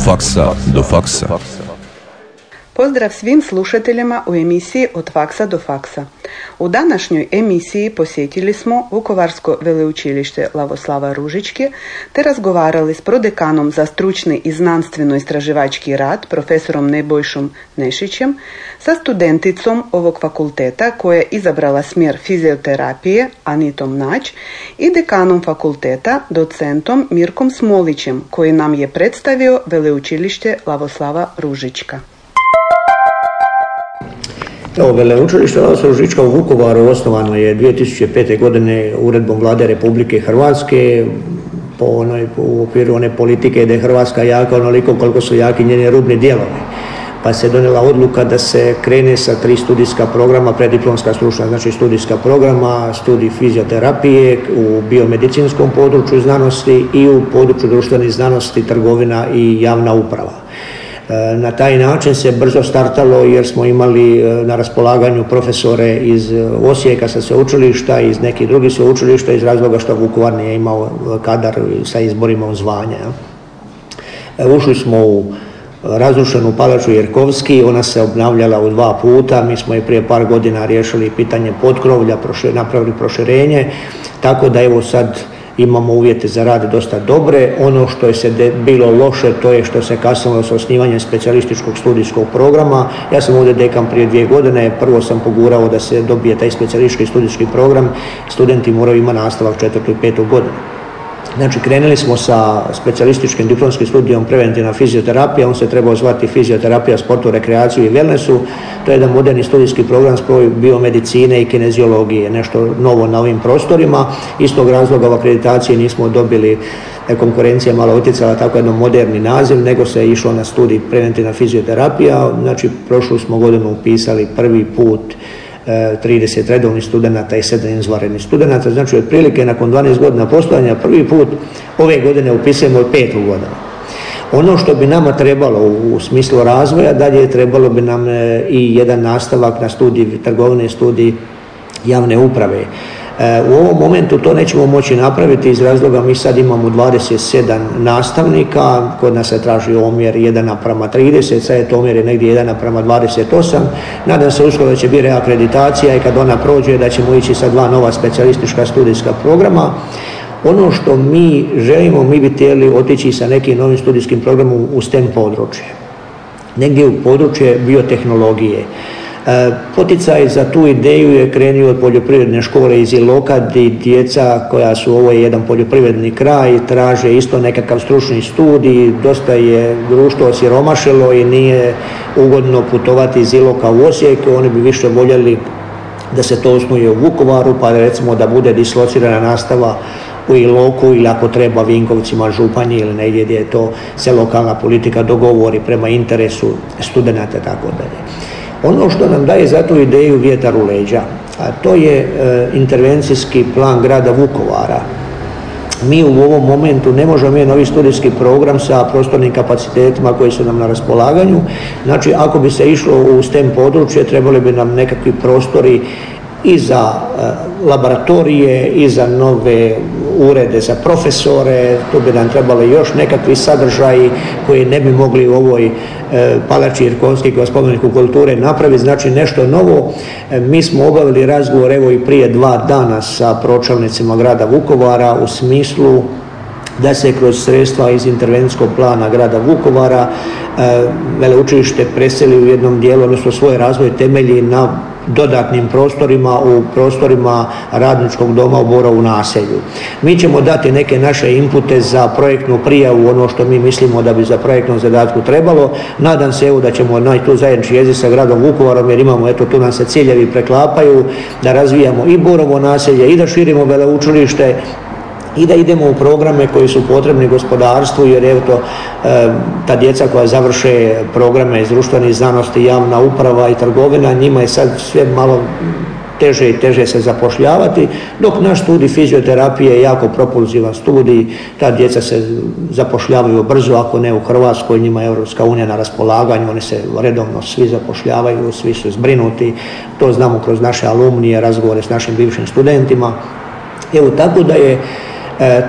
faksa do faksa. Pozdrav svim slušateljima u emisiji Od faksa do faksa. U današnjoj emisiji posjetili smo Vukovarsko veleučilište Lavoslava Ružičke te razgovarali s prodekanom za stručni i znanstveno-istraživački rad profesorom Nebojšom Nešićem sa studenticom ovog fakulteta koja je izabrala smjer fizioterapije Anitom Nać i dekanom fakulteta docentom Mirkom Smolićem koji nam je predstavio veleučilište Lavoslava Ružička. Evo, veleučilište Lavoslav Ružička u Vukovaru osnovano je 2005. godine uredbom vlade Republike Hrvatske po onoj, u okviru one politike da je Hrvatska jaka onoliko koliko su jaki njeni rubni dijelovi. Pa se donijela odluka da se krene sa tri studijska programa, prediplomska stručna, znači studijska programa, studij fizioterapije u biomedicinskom području znanosti i u području društvenih znanosti, trgovina i javna uprava. E, na taj način se brzo startalo jer smo imali e, na raspolaganju profesore iz e, Osijeka sa sveučilišta, iz nekih drugih sveučilišta iz razloga što Vukovar nije imao kadar sa izborima u zvanja. Ušli smo u razrušenu palaču Jerkovski, ona se obnavljala u dva puta, mi smo je prije par godina riješili pitanje potkrovlja, napravili proširenje, tako da evo sad imamo uvjete za rad dosta dobre. Ono što je se bilo loše to je što se kasnilo sa osnivanjem specijalističkog studijskog programa. Ja sam ovdje dekan prije dvije godine, prvo sam pogurao da se dobije taj specijalistički studijski program. Studenti moraju imati nastavak četvrtu i petu godinu. Znači, krenuli smo sa specijalističkim diplomskim studijom preventivna fizioterapija, on se trebao zvati fizioterapija, sportu, rekreaciju i wellnessu. To je jedan moderni studijski program spoj biomedicine i kineziologije, nešto novo na ovim prostorima. Iz tog razloga u akreditaciji nismo dobili e, konkurencija malo utjecala tako jedan moderni naziv, nego se je išlo na studij preventivna fizioterapija. Znači, prošlu smo godinu upisali prvi put 30 redovnih studenata i 7 izvanrednih studenata. Znači, otprilike nakon 12 godina postojanja prvi put ove godine upisujemo petu godinu. Ono što bi nama trebalo u smislu razvoja, dalje trebalo bi nam e, i jedan nastavak na studij trgovine, studij javne uprave. E, u ovom momentu to nećemo moći napraviti iz razloga mi sad imamo 27 nastavnika, kod nas se traži omjer 1 naprama 30, sad je to omjer negdje 1 naprama 28. Nadam se uskoro da će biti reakreditacija i kad ona prođe da ćemo ići sa dva nova specijalistička studijska programa. Ono što mi želimo, mi bi htjeli otići sa nekim novim studijskim programom u STEM područje. Negdje u područje biotehnologije. E, poticaj za tu ideju je krenio od poljoprivredne škole iz Iloka gdje djeca koja su, ovo je jedan poljoprivredni kraj, traže isto nekakav stručni studij, dosta je društvo osiromašilo i nije ugodno putovati iz Iloka u Osijek, oni bi više voljeli da se to osnuje u Vukovaru, pa recimo da bude dislocirana nastava u Iloku ili ako treba Vinkovcima, Županji ili negdje gdje to se lokalna politika dogovori prema interesu studenata tako dalje. Ono što nam daje za tu ideju vjetar u leđa, a to je e, intervencijski plan grada Vukovara. Mi u ovom momentu ne možemo imati novi studijski program sa prostornim kapacitetima koji su nam na raspolaganju. Znači, ako bi se išlo u STEM područje, trebali bi nam nekakvi prostori i za e, laboratorije i za nove urede za profesore, tu bi nam trebali još nekakvi sadržaji koji ne bi mogli u ovoj e, palači Irkovski kao spomeniku kulture napraviti, znači nešto novo. E, mi smo obavili razgovor evo i prije dva dana sa pročelnicima grada Vukovara u smislu da se kroz sredstva iz intervencijskog plana grada Vukovara veleučilište preseli u jednom dijelu, odnosno svoj razvoj temelji na dodatnim prostorima u prostorima radničkog doma u Borovu naselju. Mi ćemo dati neke naše inpute za projektnu prijavu, ono što mi mislimo da bi za projektnom zadatku trebalo. Nadam se evo da ćemo naći tu zajednički jezik sa gradom Vukovarom jer imamo, eto tu nam se ciljevi preklapaju, da razvijamo i Borovo naselje i da širimo veleučilište i da idemo u programe koji su potrebni gospodarstvu jer evo to e, ta djeca koja završe programe iz društvenih znanosti, javna uprava i trgovina, njima je sad sve malo teže i teže se zapošljavati, dok naš studij fizioterapije je jako propulzivan studij, ta djeca se zapošljavaju brzo, ako ne u Hrvatskoj, njima je Europska unija na raspolaganju, oni se redovno svi zapošljavaju, svi su zbrinuti, to znamo kroz naše alumnije, razgovore s našim bivšim studentima. Evo tako da je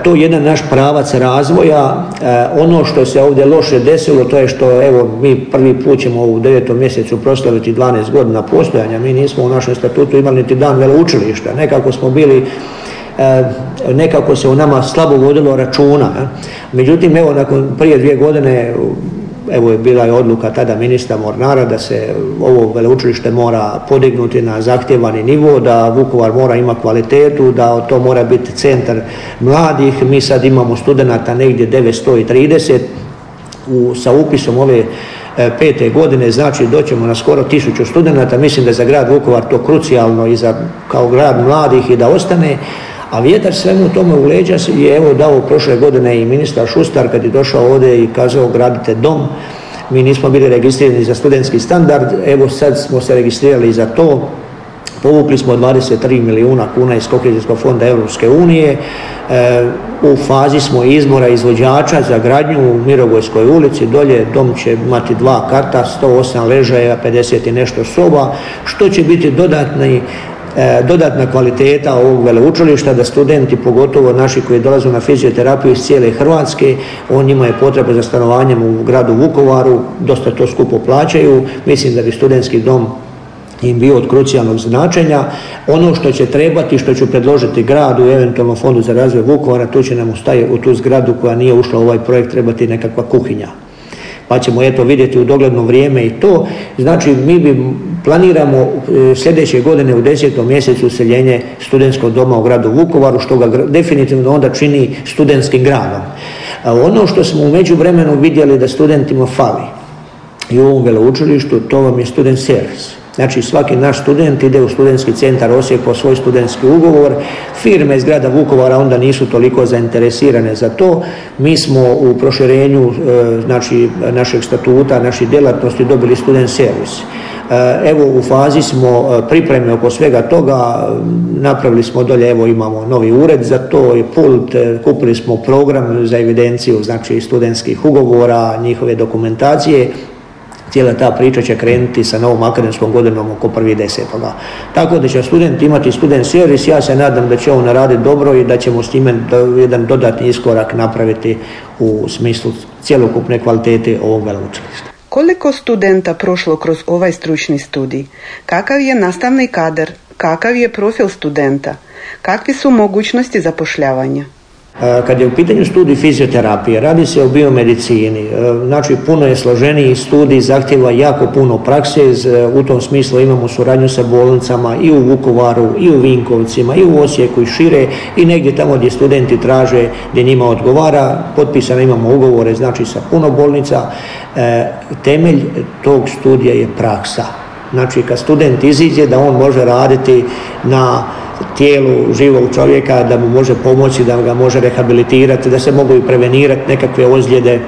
to je jedan naš pravac razvoja. E, ono što se ovdje loše desilo, to je što evo mi prvi put ćemo u devetom mjesecu proslaviti 12 godina postojanja. Mi nismo u našem statutu imali niti dan veleučilišta. Nekako smo bili e, nekako se u nama slabo vodilo računa. Međutim, evo, nakon prije dvije godine Evo je bila je odluka tada ministra Mornara da se ovo veleučilište mora podignuti na zahtjevani nivo, da Vukovar mora ima kvalitetu, da to mora biti centar mladih. Mi sad imamo studenata negdje 930 u, sa upisom ove e, pete godine, znači doćemo na skoro tisuću studenata. Mislim da je za grad Vukovar to krucijalno i za, kao grad mladih i da ostane. A vjetar svemu tome u leđa je evo dao prošle godine i ministar Šustar kad je došao ovdje i kazao gradite dom. Mi nismo bili registrirani za studentski standard, evo sad smo se registrirali za to. Povukli smo 23 milijuna kuna iz Kohezijskog fonda Europske unije. E, u fazi smo izmora izvođača za gradnju u Mirogojskoj ulici. Dolje dom će imati dva karta, 108 ležaja, 50 i nešto soba, što će biti dodatni dodatna kvaliteta ovog veleučilišta da studenti, pogotovo naši koji dolaze na fizioterapiju iz cijele Hrvatske, on njima je potreba za stanovanjem u gradu Vukovaru, dosta to skupo plaćaju. Mislim da bi studentski dom im bio od krucijalnog značenja. Ono što će trebati, što ću predložiti gradu eventualno fondu za razvoj Vukovara, tu će nam ustaje u tu zgradu koja nije ušla u ovaj projekt trebati nekakva kuhinja pa ćemo eto vidjeti u dogledno vrijeme i to. Znači mi bi planiramo e, sljedeće godine u desetom mjesecu useljenje studentskog doma u gradu Vukovaru, što ga definitivno onda čini studentskim gradom. Ono što smo u međuvremenu vidjeli da studentima fali i u ovom veleučilištu, to vam je student servis. Znači svaki naš student ide u studentski centar Osijek po svoj studentski ugovor. Firme iz grada Vukovara onda nisu toliko zainteresirane za to. Mi smo u proširenju e, znači, našeg statuta, naših djelatnosti dobili student servis. E, evo u fazi smo e, pripreme oko svega toga, napravili smo dolje, evo imamo novi ured za to i pult, kupili smo program za evidenciju znači studentskih ugovora, njihove dokumentacije cijela ta priča će krenuti sa novom akademskom godinom oko prvi desetoga. Tako da će student imati student servis, ja se nadam da će on naraditi dobro i da ćemo s time jedan dodatni iskorak napraviti u smislu cjelokupne kvalitete ovog veleučilišta. Koliko studenta prošlo kroz ovaj stručni studij? Kakav je nastavni kadar? Kakav je profil studenta? Kakvi su mogućnosti zapošljavanja? Kad je u pitanju studij fizioterapije, radi se o biomedicini, znači puno je složeniji studij, zahtjeva jako puno prakse, u tom smislu imamo suradnju sa bolnicama i u Vukovaru, i u Vinkovcima, i u Osijeku i šire i negdje tamo gdje studenti traže, gdje njima odgovara, potpisano imamo ugovore, znači sa puno bolnica. E, temelj tog studija je praksa. Znači kad student iziđe da on može raditi na tijelu živog čovjeka, da mu može pomoći, da ga može rehabilitirati, da se mogu i prevenirati nekakve ozljede.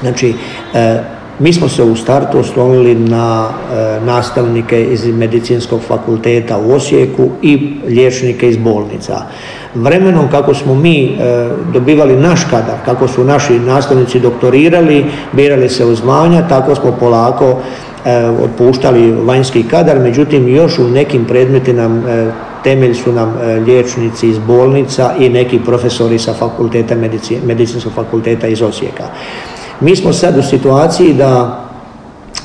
Znači, e, mi smo se u startu oslonili na e, nastavnike iz medicinskog fakulteta u Osijeku i liječnike iz bolnica. Vremenom kako smo mi e, dobivali naš kadar, kako su naši nastavnici doktorirali, birali se u zvanja, tako smo polako otpuštali vanjski kadar, međutim još u nekim predmetima nam temelj su nam e, liječnici iz bolnica i neki profesori sa fakulteta, medicinskog fakulteta iz Osijeka. Mi smo sad u situaciji da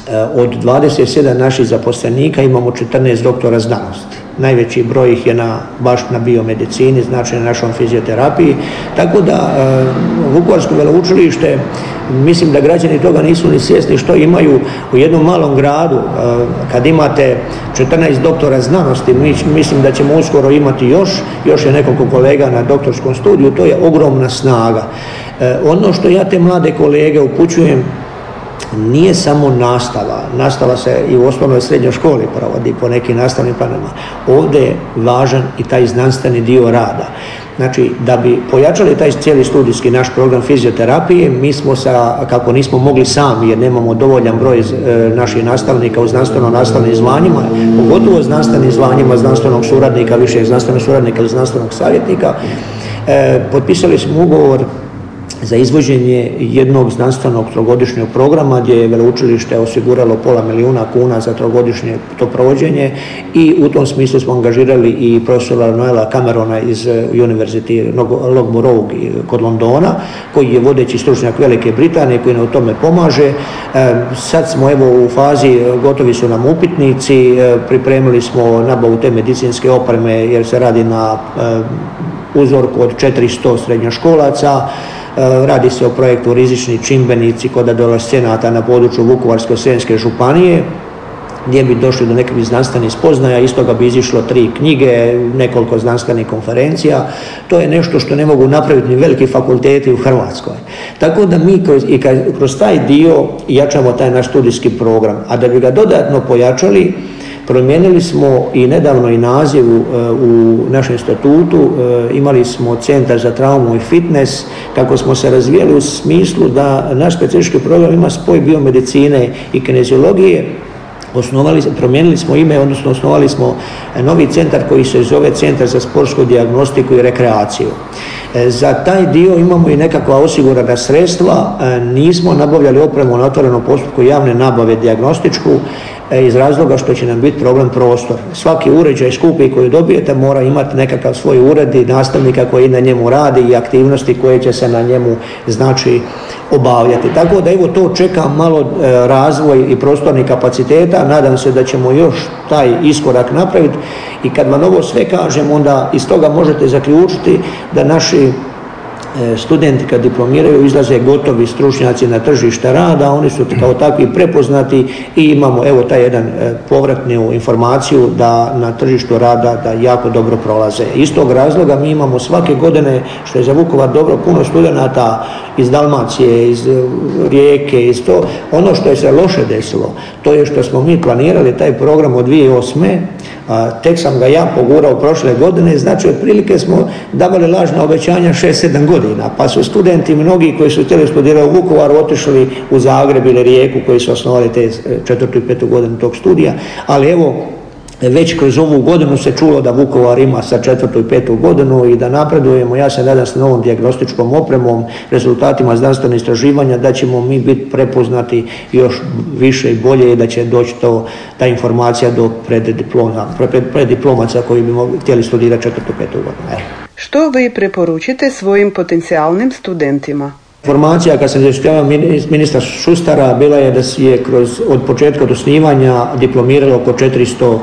e, od 27 naših zaposlenika imamo 14 doktora znanosti. Najveći broj ih je na, baš na biomedicini, znači na našom fizioterapiji. Tako da e, Vukovarsko veleučilište Mislim da građani toga nisu ni svjesni što imaju u jednom malom gradu. E, kad imate 14 doktora znanosti, mislim da ćemo uskoro imati još, još je nekoliko kolega na doktorskom studiju, to je ogromna snaga. E, ono što ja te mlade kolege upućujem, nije samo nastava, nastava se i u osnovnoj srednjoj školi provodi po nekim nastavnim planama. Ovdje je važan i taj znanstveni dio rada. Znači, da bi pojačali taj cijeli studijski naš program fizioterapije, mi smo sa, kako nismo mogli sami jer nemamo dovoljan broj e, naših nastavnika u znanstveno-nastavnim zvanjima, pogotovo znanstvenim zvanjima znanstvenog suradnika, više znanstvenog suradnika ili znanstvenog savjetnika, e, potpisali smo ugovor za izvođenje jednog znanstvenog trogodišnjeg programa gdje je veleučilište osiguralo pola milijuna kuna za trogodišnje to provođenje i u tom smislu smo angažirali i profesora Noela Camerona iz eh, University Loughborough kod Londona koji je vodeći stručnjak Velike Britanije koji nam u tome pomaže. Eh, sad smo evo u fazi, eh, gotovi su nam upitnici, pripremili smo nabavu te medicinske opreme jer se radi na uzorku od 400 srednjoškolaca, radi se o projektu Rizični čimbenici kod adolescenata na području Vukovarsko-srijemske županije gdje bi došli do nekih znanstvenih spoznaja, iz toga bi izišlo tri knjige, nekoliko znanstvenih konferencija. To je nešto što ne mogu napraviti ni veliki fakulteti u Hrvatskoj. Tako da mi kroz, i kroz taj dio jačamo taj naš studijski program, a da bi ga dodatno pojačali, Promijenili smo i nedavno i naziv e, u našem statutu, e, imali smo centar za traumu i fitness, kako smo se razvijali u smislu da naš specifički program ima spoj biomedicine i kineziologije, osnovali, promijenili smo ime, odnosno osnovali smo novi centar koji se zove Centar za sportsku dijagnostiku i rekreaciju. E, za taj dio imamo i nekakva osigurana sredstva, nismo nabavljali opremu na otvorenom postupku javne nabave dijagnostičku, E, iz razloga što će nam biti problem prostor. Svaki uređaj skupi koji dobijete mora imati nekakav svoj ured i nastavnika koji na njemu radi i aktivnosti koje će se na njemu znači obavljati. Tako da evo to čeka malo e, razvoj i prostornih kapaciteta, nadam se da ćemo još taj iskorak napraviti i kad vam ovo sve kažem onda iz toga možete zaključiti da naši studenti kad diplomiraju izlaze gotovi stručnjaci na tržište rada, oni su kao takvi prepoznati i imamo evo taj jedan e, povratnu informaciju da na tržištu rada da jako dobro prolaze. Iz tog razloga mi imamo svake godine, što je za Vukovar dobro, puno studenata iz Dalmacije, iz e, Rijeke, iz to. Ono što je se loše desilo, to je što smo mi planirali taj program od 2008. A, tek sam ga ja pogurao prošle godine, znači otprilike smo davali lažna obećanja 6-7 godina, pa su studenti mnogi koji su htjeli studirati u Vukovaru otišli u Zagreb ili Rijeku koji su osnovali te četvrtu i petu godinu tog studija, ali evo već kroz ovu godinu se čulo da Vukovar ima sa četvrtu i petu godinu i da napredujemo. Ja se nadam s novom dijagnostičkom opremom, rezultatima znanstvenih istraživanja da ćemo mi biti prepoznati još više i bolje i da će doći to, ta informacija do preddiplomaca koji bi htjeli studirati četvrtu i petu godinu. Što vi preporučite svojim potencijalnim studentima? Informacija kad se zaštitava ministra Šustara bila je da je kroz, od početka od osnivanja diplomiralo oko 400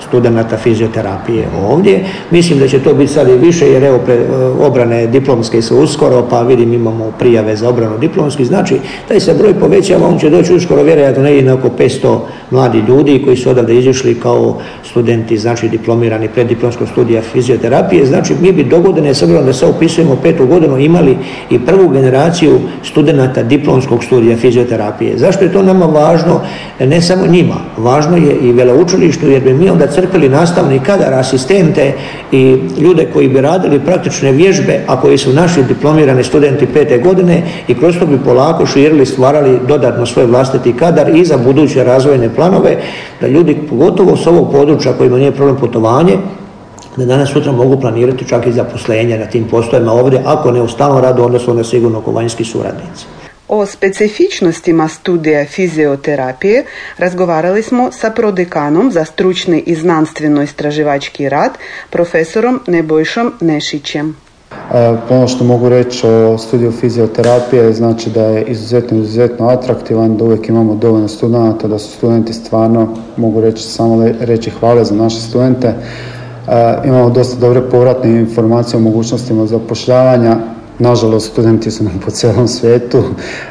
studenata fizioterapije ovdje. Mislim da će to biti sad i više jer evo pre, obrane diplomske su uskoro pa vidim imamo prijave za obranu diplomski. Znači taj se broj povećava, on će doći uskoro vjerojatno negdje na oko 500 mladi ljudi koji su odavde izišli kao studenti, znači diplomirani preddiplomskog studija fizioterapije. Znači mi bi dogodine, s obzirom da se upisujemo petu godinu, imali i prvu generaciju studenata diplomskog studija fizioterapije. Zašto je to nama važno? Ne samo njima, važno je i veleučilištu jer bi mi onda crpili nastavni kadar, asistente i ljude koji bi radili praktične vježbe, a koji su naši diplomirani studenti pete godine i kroz to bi polako širili, stvarali dodatno svoj vlastiti kadar i za buduće razvojne planove, da ljudi pogotovo s ovog područja kojima nije problem putovanje, da danas sutra mogu planirati čak i zaposlenje na tim postojima ovdje, ako ne u stalnom radu, onda su onda sigurno vanjski suradnici. O specifičnostima studija fizioterapije razgovarali smo sa prodekanom za stručni i znanstveno-istraživački rad, profesorom Nebojšom Nešićem. E, ono što mogu reći o studiju fizioterapije znači da je izuzetno, izuzetno atraktivan, da uvijek imamo dovoljno studenta, da su studenti stvarno, mogu reći samo reći hvale za naše studente. E, imamo dosta dobre povratne informacije o mogućnostima zapošljavanja Nažalost, studenti su nam po cijelom svijetu,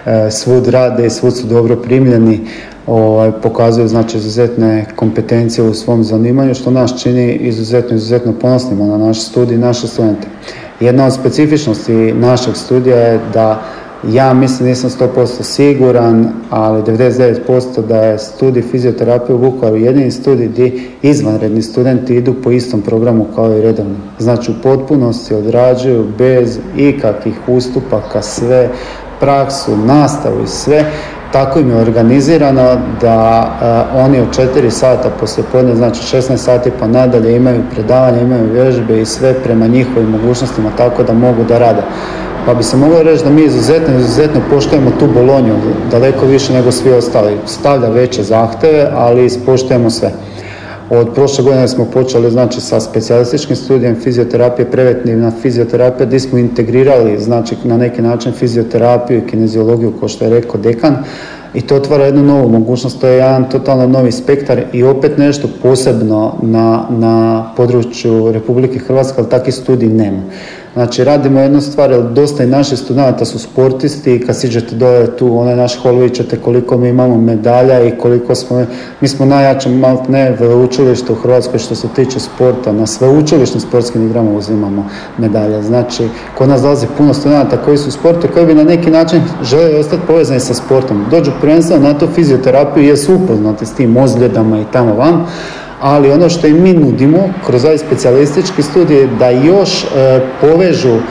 e, svud rade i svud su dobro primljeni, ovaj, pokazuju znači izuzetne kompetencije u svom zanimanju, što nas čini izuzetno, izuzetno ponosnima na naš studij i naše studente. Jedna od specifičnosti našeg studija je da ja mislim, nisam 100% siguran, ali 99% da je studij fizioterapije u Vukovaru jedini studij gdje izvanredni studenti idu po istom programu kao i redovni. Znači u potpunosti odrađuju bez ikakvih ustupaka sve, praksu, nastavu i sve. Tako im je organizirano da uh, oni od 4 sata poslije podne, znači 16 sati pa nadalje imaju predavanje, imaju vježbe i sve prema njihovim mogućnostima tako da mogu da rade. Pa bi se moglo reći da mi izuzetno, izuzetno poštujemo tu bolonju, daleko više nego svi ostali. Stavlja veće zahteve, ali ispoštujemo sve. Od prošle godine smo počeli znači sa specijalističkim studijem fizioterapije, preventivna fizioterapija gdje smo integrirali znači na neki način fizioterapiju i kineziologiju kao što je rekao dekan i to otvara jednu novu mogućnost, to je jedan totalno novi spektar i opet nešto posebno na, na području Republike Hrvatske, ali takvi studij nema. Znači radimo jednu stvar, jer dosta i naših studenta su sportisti i kad siđete dole tu, onaj naš hol, koliko mi imamo medalja i koliko smo, mi smo najjače malt ne veleučilište u Hrvatskoj što se tiče sporta, na sveučilišnim sportskim igrama uzimamo medalje. Znači, kod nas dolazi puno studenta koji su u sportu, koji bi na neki način žele ostati povezani sa sportom. Dođu prvenstveno na to fizioterapiju i jesu upoznati s tim ozljedama i tamo van, ali ono što i mi nudimo kroz ovaj specijalistički studij da još e, povežu e,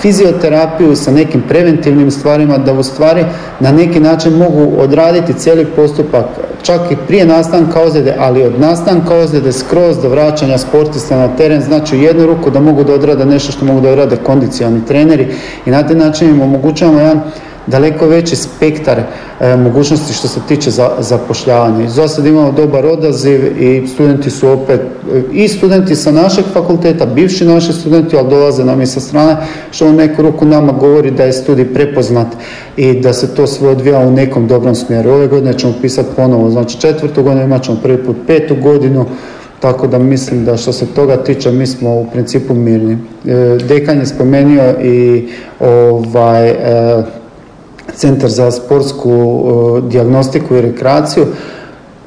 fizioterapiju sa nekim preventivnim stvarima, da u stvari na neki način mogu odraditi cijeli postupak, čak i prije nastanka ozljede, ali od nastanka ozljede skroz do vraćanja sportista na teren, znači u jednu ruku da mogu da odrade nešto što mogu da odrade kondicijalni treneri i na taj način im omogućavamo jedan daleko veći spektar e, mogućnosti što se tiče za, zapošljavanja. za sad imamo dobar odaziv i studenti su opet, e, i studenti sa našeg fakulteta, bivši naši studenti, ali dolaze nam i sa strane, što u neku ruku nama govori da je studij prepoznat i da se to sve odvija u nekom dobrom smjeru. Ove godine ćemo pisati ponovo, znači četvrtu godinu imat ćemo prvi put petu godinu, tako da mislim da što se toga tiče mi smo u principu mirni. E, dekan je spomenuo i ovaj, e, centar za sportsku e, dijagnostiku i rekreaciju.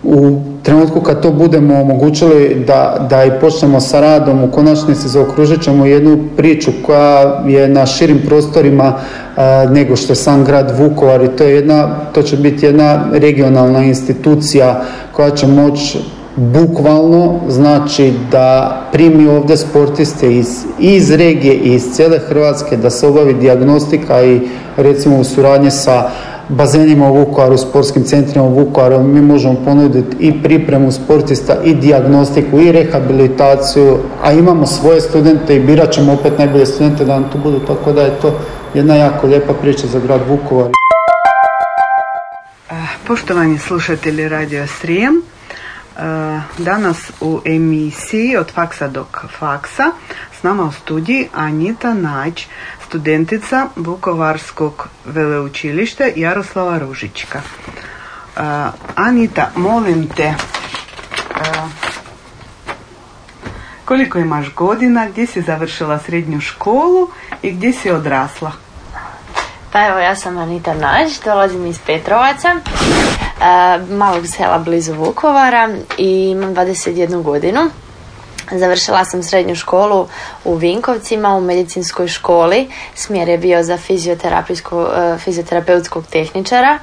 U trenutku kad to budemo omogućili da, da i počnemo sa radom, u konačnici zaokružit ćemo jednu priču koja je na širim prostorima e, nego što je sam grad Vukovar i to, je jedna, to će biti jedna regionalna institucija koja će moći bukvalno znači da primi ovdje sportiste iz, iz regije i iz cijele Hrvatske da se obavi dijagnostika i recimo u suradnji sa bazenima u Vukovaru, sportskim centrima u Vukovaru, mi možemo ponuditi i pripremu sportista i dijagnostiku i rehabilitaciju, a imamo svoje studente i birat ćemo opet najbolje studente da nam tu budu, tako da je to jedna jako lijepa priča za grad Vukovar. Poštovani slušatelji Radio Srijem, danas u emisiji od faksa do faksa s nama u studiji Anita Nađ, studentica Vukovarskog veleučilišta Jaroslava Ružička. E, Anita, molim te, e, koliko imaš godina, gdje si završila srednju školu i gdje si odrasla? Pa evo, ja sam Anita Nađ, dolazim iz Petrovaca malog sela blizu Vukovara i imam 21 godinu. Završila sam srednju školu u Vinkovcima u medicinskoj školi. Smjer je bio za fizioterapeutskog tehničara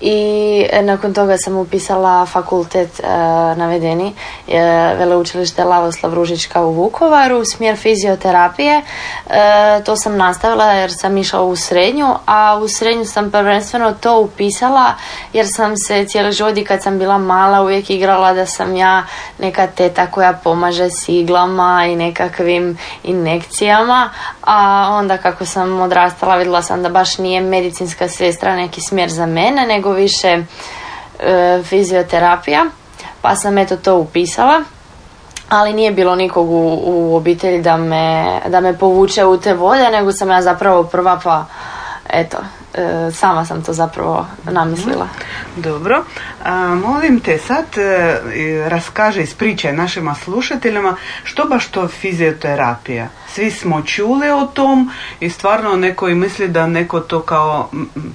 i nakon toga sam upisala fakultet e, navedeni e, veleučilište Lavoslav Ružička u Vukovaru smjer fizioterapije. E, to sam nastavila jer sam išla u srednju a u srednju sam prvenstveno to upisala jer sam se cijeli život i kad sam bila mala uvijek igrala da sam ja neka teta koja pomaže s iglama i nekakvim inekcijama a onda kako sam odrastala vidjela sam da baš nije medicinska sestra neki smjer za mene nego više e, fizioterapija, pa sam eto to upisala. Ali nije bilo nikog u, u obitelji da me, da me povuče u te vode, nego sam ja zapravo prva pa eto, e, sama sam to zapravo namislila. Mhm. Dobro. A, molim te sad e, raskaže, ispričaj našima slušateljima što baš to fizioterapija? Svi smo čuli o tom i stvarno neko i misli da neko to kao,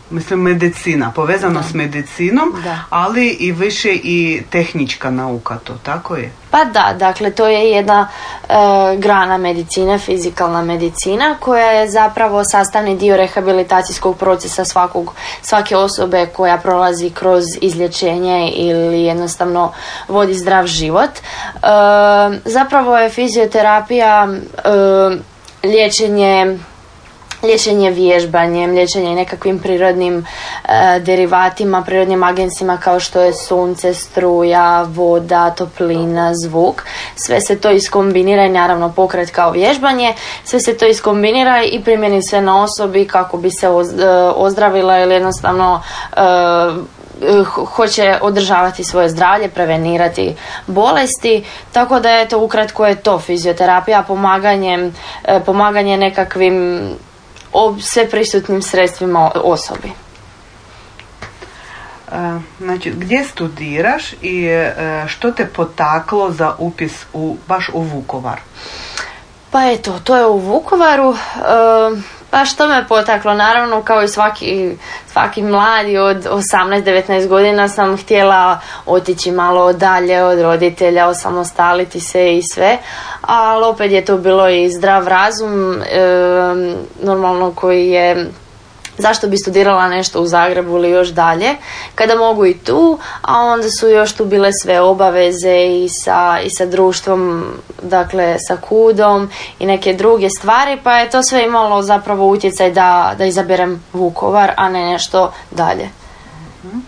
mislim, medicina, povezano s medicinom, ali i više i tehnička nauka to, tako je? Pa da, dakle to je jedna e, grana medicine, fizikalna medicina koja je zapravo sastavni dio rehabilitacijskog procesa svakog, svake osobe koja prolazi kroz izlječenje ili jednostavno vodi zdrav život. E, zapravo je fizioterapija e, liječenje liječenje vježbanjem, liječenje nekakvim prirodnim e, derivatima, prirodnim agensima kao što je sunce, struja, voda, toplina, zvuk. Sve se to iskombinira i naravno pokret kao vježbanje. Sve se to iskombinira i primjeni se na osobi kako bi se e, ozdravila ili jednostavno e, hoće održavati svoje zdravlje, prevenirati bolesti, tako da je to ukratko je to fizioterapija, pomaganje, pomaganje nekakvim sve prisutnim sredstvima osobi. E, znači, gdje studiraš i što te potaklo za upis u, baš u Vukovar? Pa eto, to je u Vukovaru. E, pa što me potaklo? Naravno, kao i svaki, svaki mladi od 18-19 godina sam htjela otići malo dalje od roditelja, osamostaliti se i sve. Ali opet je to bilo i zdrav razum, normalno koji je zašto bi studirala nešto u Zagrebu ili još dalje, kada mogu i tu, a onda su još tu bile sve obaveze i sa, i sa društvom, dakle sa kudom i neke druge stvari, pa je to sve imalo zapravo utjecaj da, da izaberem Vukovar, a ne nešto dalje. Mhm.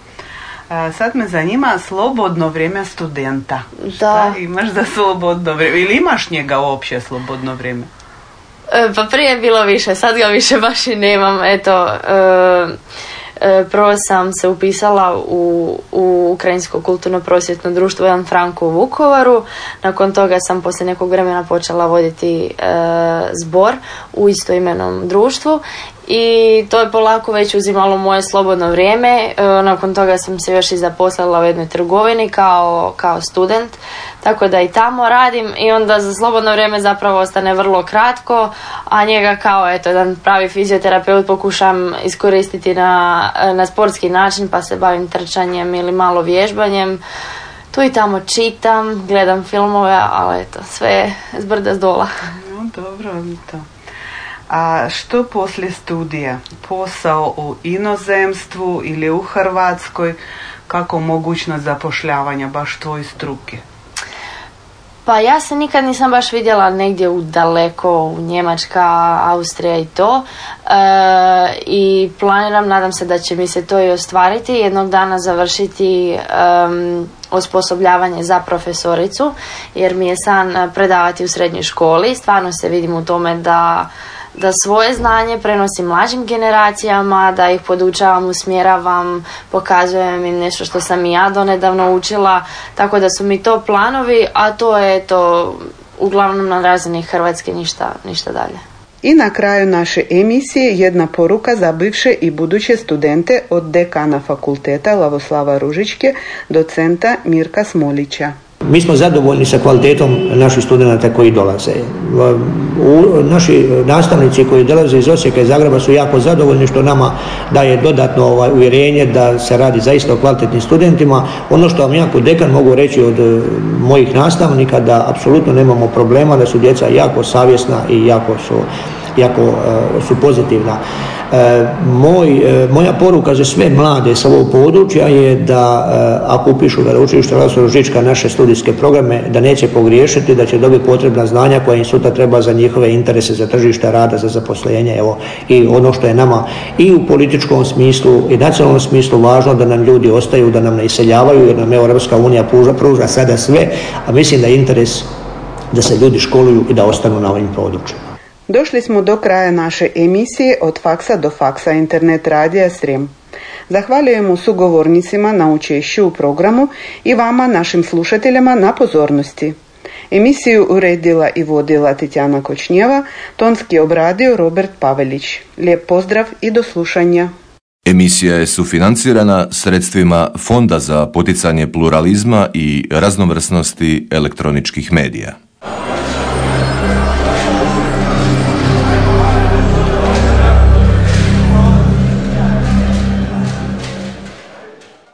Sad me zanima slobodno vrijeme studenta. Da. Šta imaš za slobodno vrijeme? Ili imaš njega uopće slobodno vrijeme? E, pa prije je bilo više, sad ga više baš i nemam. Eto, e, e, prvo sam se upisala u, u Ukrajinsko kulturno prosvjetno društvo Jan Franko u Vukovaru. Nakon toga sam poslije nekog vremena počela voditi zbor u istoimenom društvu i to je polako već uzimalo moje slobodno vrijeme. Nakon toga sam se još i zaposlila u jednoj trgovini kao, kao student tako da i tamo radim i onda za slobodno vrijeme zapravo ostane vrlo kratko, a njega kao eto jedan pravi fizioterapeut pokušam iskoristiti na, na sportski način pa se bavim trčanjem ili malo vježbanjem. Tu i tamo čitam, gledam filmove, ali eto, sve s brda s dola. No, dobro, to. A što poslije studija? Posao u inozemstvu ili u Hrvatskoj? Kako mogućnost zapošljavanja baš tvoj struke? Pa ja se nikad nisam baš vidjela negdje u daleko, u Njemačka, Austrija i to. E, I planiram, nadam se da će mi se to i ostvariti, jednog dana završiti osposobljavanje za profesoricu, jer mi je san predavati u srednjoj školi. Stvarno se vidim u tome da da svoje znanje prenosim mlađim generacijama, da ih podučavam, usmjeravam, pokazujem im nešto što sam i ja donedavno učila, tako da su mi to planovi, a to je to uglavnom na razini Hrvatske ništa, ništa dalje. I na kraju naše emisije jedna poruka za bivše i buduće studente od dekana fakulteta Lavoslava Ružičke, docenta Mirka Smolića. Mi smo zadovoljni sa kvalitetom naših studenata koji dolaze. naši nastavnici koji dolaze iz Osijeka i Zagreba su jako zadovoljni što nama daje dodatno ovaj, uvjerenje da se radi zaista o kvalitetnim studentima. Ono što vam jako dekan mogu reći od e, mojih nastavnika da apsolutno nemamo problema, da su djeca jako savjesna i jako su, jako, e, su pozitivna. E, moj, e, moja poruka za sve mlade sa ovog područja je da ako upišu veleučilište Laslo Žička naše studijske programe, da neće pogriješiti, da će dobiti potrebna znanja koja im sutra treba za njihove interese, za tržište rada, za zaposlenje. Evo, I ono što je nama i u političkom smislu i nacionalnom smislu važno da nam ljudi ostaju, da nam ne iseljavaju, jer nam Europska unija pruža, pruža sada sve, a mislim da je interes da se ljudi školuju i da ostanu na ovim područjima. Došli smo do kraja naše emisije od faksa do faksa internet radija Srem. Zahvaljujemo sugovornicima na učešću u programu i vama, našim slušateljima, na pozornosti. Emisiju uredila i vodila Titjana Kočnjeva, tonski obradio Robert Pavelić. Lijep pozdrav i do slušanja. Emisija je sufinancirana sredstvima Fonda za poticanje pluralizma i raznovrsnosti elektroničkih medija.